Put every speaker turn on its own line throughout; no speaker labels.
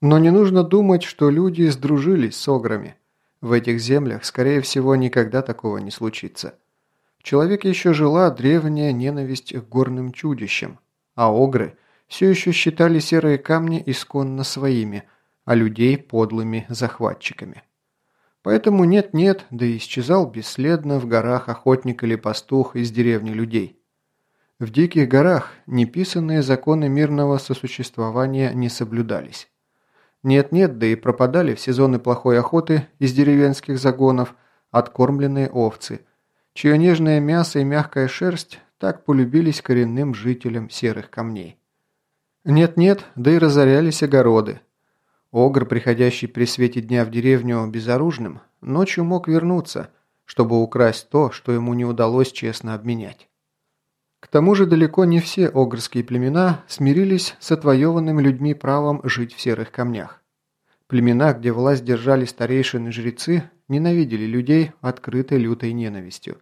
Но не нужно думать, что люди сдружились с ограми. В этих землях, скорее всего, никогда такого не случится. В человеке еще жила древняя ненависть к горным чудищам, а огры все еще считали серые камни исконно своими, а людей подлыми захватчиками. Поэтому нет-нет, да и исчезал бесследно в горах охотник или пастух из деревни людей. В диких горах неписанные законы мирного сосуществования не соблюдались. Нет-нет, да и пропадали в сезоны плохой охоты из деревенских загонов откормленные овцы, чье нежное мясо и мягкая шерсть так полюбились коренным жителям серых камней. Нет-нет, да и разорялись огороды. Огр, приходящий при свете дня в деревню безоружным, ночью мог вернуться, чтобы украсть то, что ему не удалось честно обменять. К тому же далеко не все огрские племена смирились с отвоеванным людьми правом жить в серых камнях. Племена, где власть держали старейшины жрецы, ненавидели людей открытой лютой ненавистью.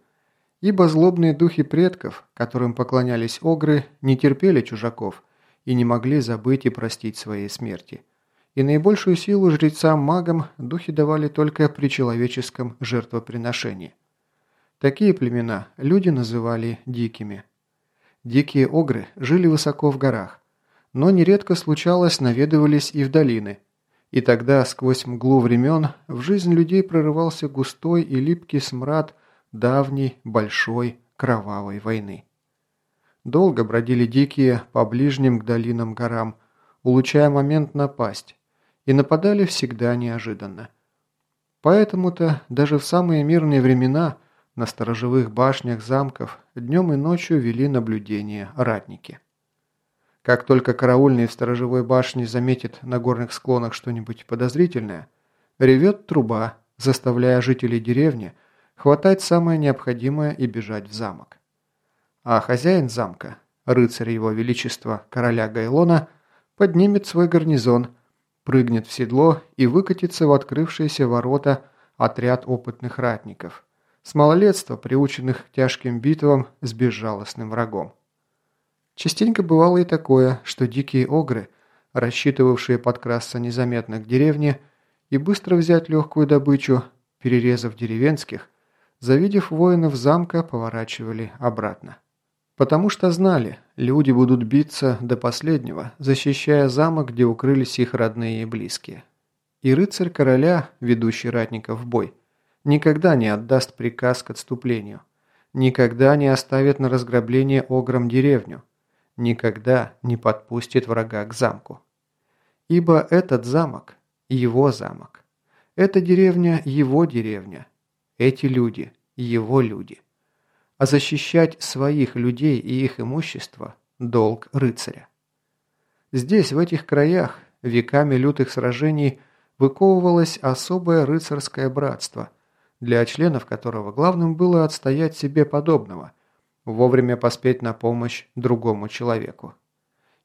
Ибо злобные духи предков, которым поклонялись огры, не терпели чужаков и не могли забыть и простить своей смерти. И наибольшую силу жрецам-магам духи давали только при человеческом жертвоприношении. Такие племена люди называли дикими – Дикие огры жили высоко в горах, но нередко случалось наведывались и в долины. И тогда, сквозь мглу времен, в жизнь людей прорывался густой и липкий смрад давней, большой, кровавой войны. Долго бродили дикие по ближним к долинам горам, улучшая момент напасть, и нападали всегда неожиданно. Поэтому-то даже в самые мирные времена – на сторожевых башнях замков днем и ночью вели наблюдение ратники. Как только караульный в сторожевой башне заметит на горных склонах что-нибудь подозрительное, ревет труба, заставляя жителей деревни хватать самое необходимое и бежать в замок. А хозяин замка, рыцарь его величества короля Гайлона, поднимет свой гарнизон, прыгнет в седло и выкатится в открывшиеся ворота отряд опытных ратников – с малолетства, приученных к тяжким битвам с безжалостным врагом. Частенько бывало и такое, что дикие огры, рассчитывавшие подкрасться незаметно к деревне и быстро взять легкую добычу, перерезав деревенских, завидев воинов замка, поворачивали обратно. Потому что знали, люди будут биться до последнего, защищая замок, где укрылись их родные и близкие. И рыцарь короля, ведущий ратников в бой, никогда не отдаст приказ к отступлению, никогда не оставит на разграбление огром деревню, никогда не подпустит врага к замку. Ибо этот замок – его замок. Эта деревня – его деревня. Эти люди – его люди. А защищать своих людей и их имущество – долг рыцаря. Здесь, в этих краях, веками лютых сражений выковывалось особое рыцарское братство – для членов которого главным было отстоять себе подобного, вовремя поспеть на помощь другому человеку.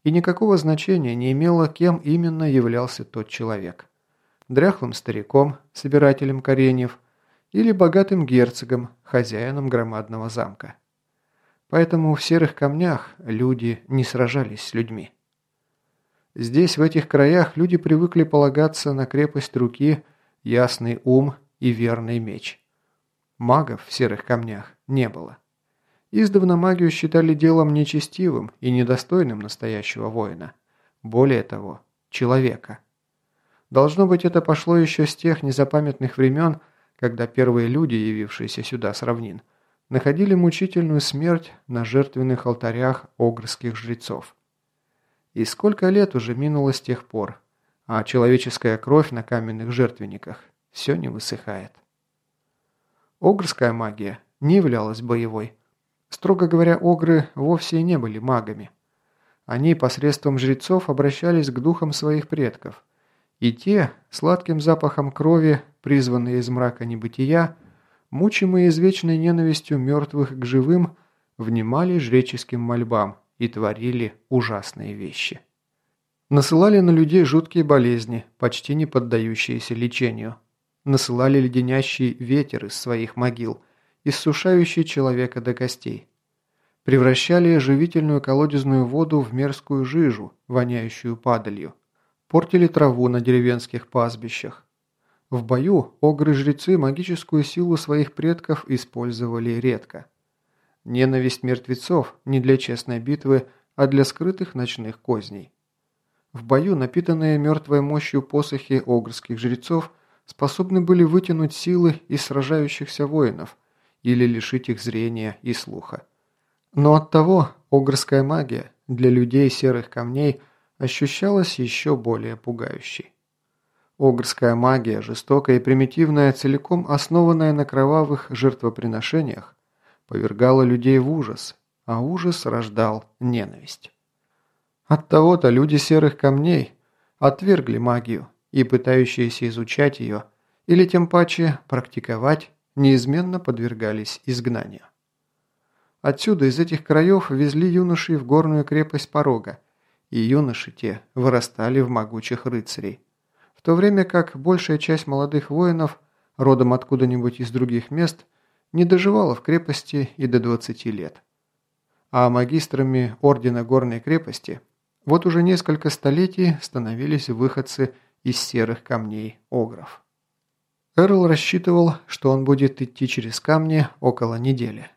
И никакого значения не имело, кем именно являлся тот человек. Дряхлым стариком, собирателем кореньев, или богатым герцогом, хозяином громадного замка. Поэтому в серых камнях люди не сражались с людьми. Здесь, в этих краях, люди привыкли полагаться на крепость руки, ясный ум и верный меч. Магов в серых камнях не было. Издавна магию считали делом нечестивым и недостойным настоящего воина. Более того, человека. Должно быть, это пошло еще с тех незапамятных времен, когда первые люди, явившиеся сюда с равнин, находили мучительную смерть на жертвенных алтарях огрских жрецов. И сколько лет уже минуло с тех пор, а человеческая кровь на каменных жертвенниках все не высыхает. Огрская магия не являлась боевой. Строго говоря, огры вовсе не были магами. Они посредством жрецов обращались к духам своих предков. И те, сладким запахом крови, призванные из мрака небытия, мучимые извечной ненавистью мертвых к живым, внимали жреческим мольбам и творили ужасные вещи. Насылали на людей жуткие болезни, почти не поддающиеся лечению – насылали леденящий ветер из своих могил, иссушающий человека до костей. Превращали живительную колодезную воду в мерзкую жижу, воняющую падалью. портили траву на деревенских пастбищах. В бою огры-жрецы магическую силу своих предков использовали редко. Ненависть мертвецов не для честной битвы, а для скрытых ночных козней. В бою напитанные мертвой мощью посохи огрских жрецов способны были вытянуть силы из сражающихся воинов или лишить их зрения и слуха. Но оттого огрская магия для людей серых камней ощущалась еще более пугающей. Огрская магия, жестокая и примитивная, целиком основанная на кровавых жертвоприношениях, повергала людей в ужас, а ужас рождал ненависть. Оттого-то люди серых камней отвергли магию и пытающиеся изучать ее, или тем паче практиковать, неизменно подвергались изгнанию. Отсюда, из этих краев, везли юношей в горную крепость Порога, и юноши те вырастали в могучих рыцарей, в то время как большая часть молодых воинов, родом откуда-нибудь из других мест, не доживала в крепости и до 20 лет. А магистрами Ордена Горной крепости вот уже несколько столетий становились выходцы из серых камней Огров. Эрл рассчитывал, что он будет идти через камни около недели.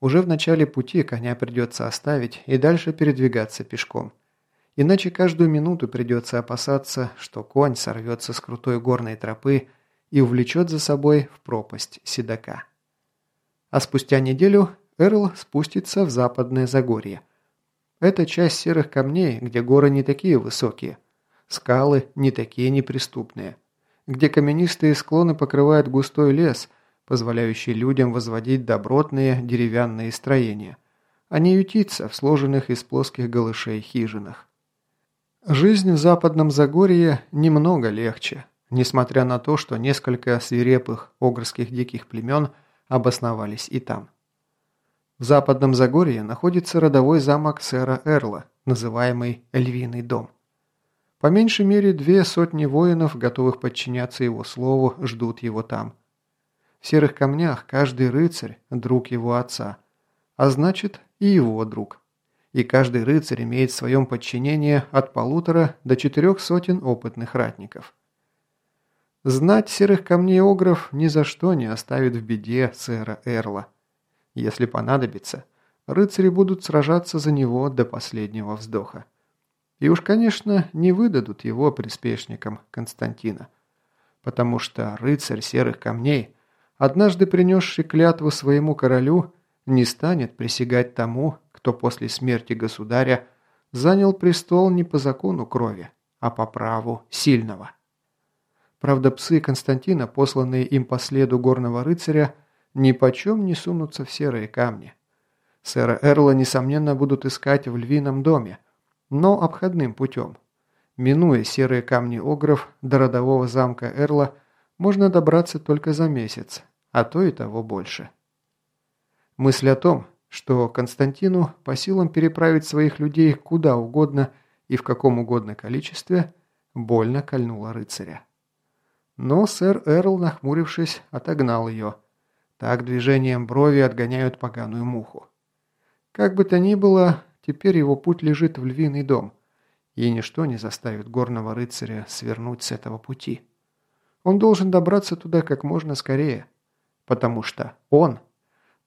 Уже в начале пути коня придется оставить и дальше передвигаться пешком. Иначе каждую минуту придется опасаться, что конь сорвется с крутой горной тропы и увлечет за собой в пропасть седока. А спустя неделю Эрл спустится в западное Загорье. Это часть серых камней, где горы не такие высокие, скалы не такие неприступные, где каменистые склоны покрывают густой лес – позволяющий людям возводить добротные деревянные строения, а не ютиться в сложенных из плоских голышей хижинах. Жизнь в западном Загорье немного легче, несмотря на то, что несколько свирепых огрских диких племен обосновались и там. В западном Загорье находится родовой замок сэра Эрла, называемый Львиный дом. По меньшей мере две сотни воинов, готовых подчиняться его слову, ждут его там. В серых камнях каждый рыцарь – друг его отца, а значит и его друг. И каждый рыцарь имеет в своем подчинении от полутора до четырех сотен опытных ратников. Знать серых камней Огров ни за что не оставит в беде сэра Эрла. Если понадобится, рыцари будут сражаться за него до последнего вздоха. И уж, конечно, не выдадут его приспешникам Константина. Потому что рыцарь серых камней – однажды принесший клятву своему королю, не станет присягать тому, кто после смерти государя занял престол не по закону крови, а по праву сильного. Правда, псы Константина, посланные им по следу горного рыцаря, ни почем не сунутся в серые камни. Сэра Эрла, несомненно, будут искать в львином доме, но обходным путем. Минуя серые камни Огров до родового замка Эрла, можно добраться только за месяц, а то и того больше. Мысль о том, что Константину по силам переправить своих людей куда угодно и в каком угодно количестве, больно кольнула рыцаря. Но сэр Эрл, нахмурившись, отогнал ее. Так движением брови отгоняют поганую муху. Как бы то ни было, теперь его путь лежит в львиный дом, и ничто не заставит горного рыцаря свернуть с этого пути. Он должен добраться туда как можно скорее – потому что он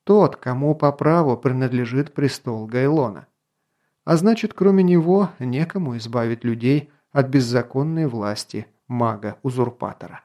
тот, кому по праву принадлежит престол Гайлона. А значит, кроме него, некому избавить людей от беззаконной власти мага-узурпатора.